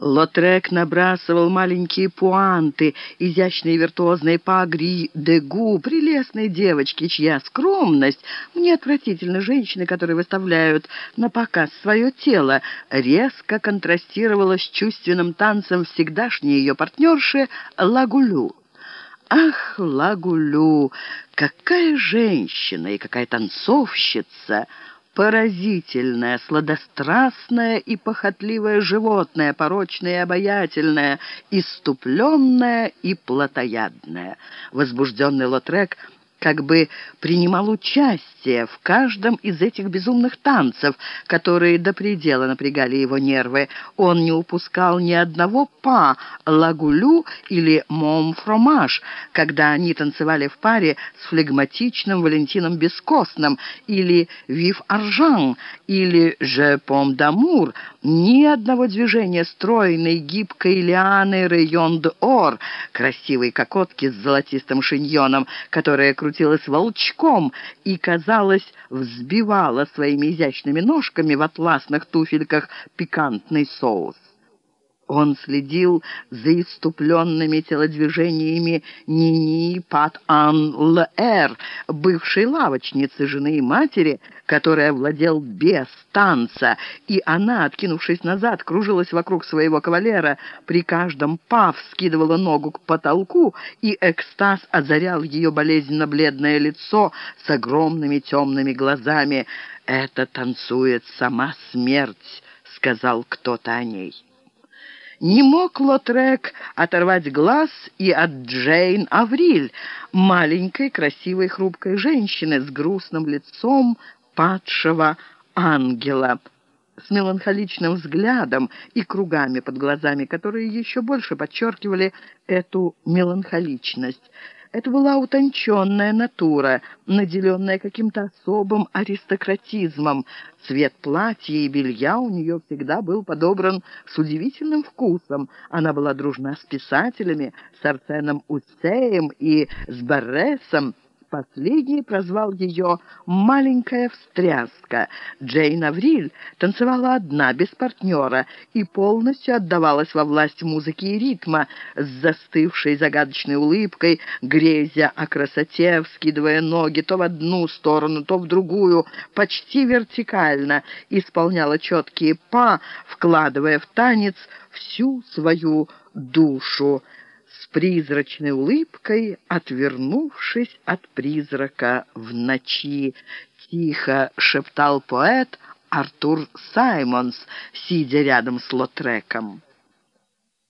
Лотрек набрасывал маленькие пуанты, изящные виртуозные пагри дегу, прелестные девочки, чья скромность, мне отвратительно женщины, которые выставляют на показ свое тело, резко контрастировала с чувственным танцем всегдашней ее партнерши Лагулю. Ах, Лагулю, какая женщина и какая танцовщица! Поразительное, сладострастное и похотливое животное, порочное и обаятельное, иступленное и плотоядное. Возбужденный Лотрек как бы принимал участие в каждом из этих безумных танцев, которые до предела напрягали его нервы. Он не упускал ни одного па, лагулю или мом-фромаж, когда они танцевали в паре с флегматичным Валентином Бескостным, или вив аржан, или же пом дамур, ни одного движения стройной, гибкой лианы район де ор, красивой кокотки с золотистым шиньоном, которая крутилась волчком и, казалось, взбивала своими изящными ножками в атласных туфельках пикантный соус. Он следил за иступленными телодвижениями Нини Пат Ан Лэр, бывшей лавочницы жены и матери, которая владел без танца, и она, откинувшись назад, кружилась вокруг своего кавалера, при каждом пав скидывала ногу к потолку, и экстаз озарял ее болезненно-бледное лицо с огромными темными глазами. «Это танцует сама смерть», — сказал кто-то о ней. Не мог Лотрек оторвать глаз и от Джейн Авриль, маленькой, красивой, хрупкой женщины с грустным лицом падшего ангела, с меланхоличным взглядом и кругами под глазами, которые еще больше подчеркивали эту меланхоличность. Это была утонченная натура, наделенная каким-то особым аристократизмом. Цвет платья и белья у нее всегда был подобран с удивительным вкусом. Она была дружна с писателями, с Арсеном Уцеем и с Барресом, Последний прозвал ее «маленькая встряска». Джейн Авриль танцевала одна, без партнера, и полностью отдавалась во власть музыки и ритма, с застывшей загадочной улыбкой, грезя о красоте, вскидывая ноги то в одну сторону, то в другую, почти вертикально, исполняла четкие па, вкладывая в танец всю свою душу призрачной улыбкой, отвернувшись от призрака в ночи. Тихо шептал поэт Артур Саймонс, сидя рядом с Лотреком.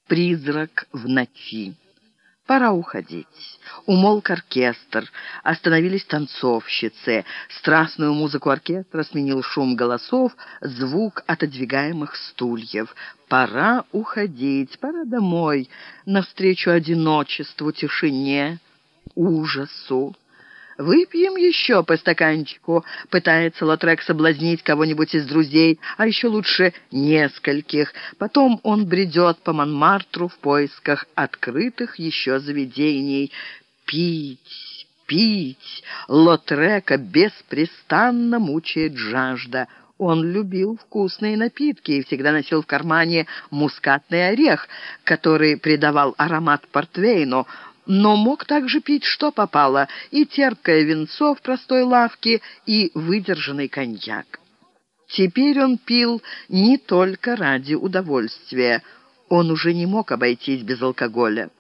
«Призрак в ночи». Пора уходить. Умолк оркестр, остановились танцовщицы. Страстную музыку оркестра сменил шум голосов, звук отодвигаемых стульев. Пора уходить, пора домой, навстречу одиночеству, тишине, ужасу. «Выпьем еще по стаканчику», — пытается Лотрек соблазнить кого-нибудь из друзей, а еще лучше нескольких. Потом он бредет по Монмартру в поисках открытых еще заведений. Пить, пить. Лотрека беспрестанно мучает жажда. Он любил вкусные напитки и всегда носил в кармане мускатный орех, который придавал аромат портвейну, но мог также пить что попало, и терпкое винцо в простой лавке, и выдержанный коньяк. Теперь он пил не только ради удовольствия, он уже не мог обойтись без алкоголя.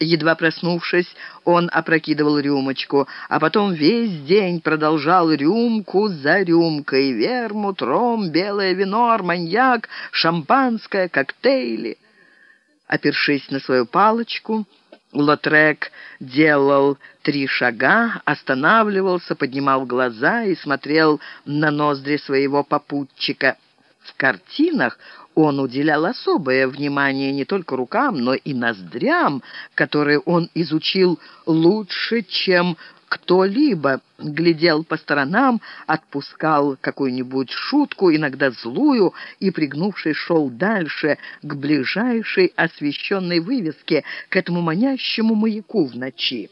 Едва проснувшись, он опрокидывал рюмочку, а потом весь день продолжал рюмку за рюмкой. Вермут, ром, белое вино, арманьяк, шампанское, коктейли. Опершись на свою палочку, Лотрек делал три шага, останавливался, поднимал глаза и смотрел на ноздри своего попутчика. В картинах он уделял особое внимание не только рукам, но и ноздрям, которые он изучил лучше, чем кто-либо глядел по сторонам, отпускал какую-нибудь шутку, иногда злую, и, пригнувшись, шел дальше, к ближайшей освещенной вывеске, к этому манящему маяку в ночи.